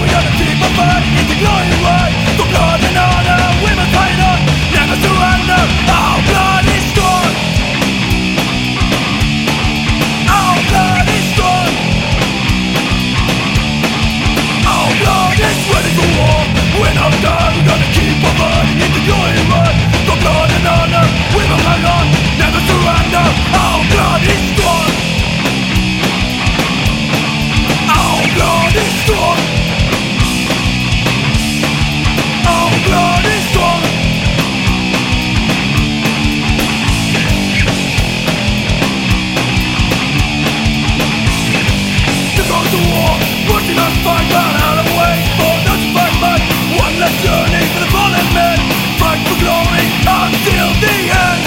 We are the people fighting the glory world pushing us far down out of way. Oh, for fight for the fallen men. Fight for glory until the end.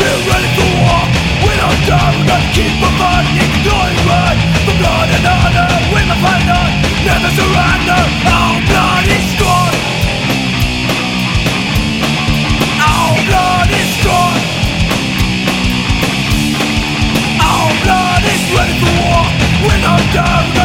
We're ready for war, we don't die, we're gonna keep on under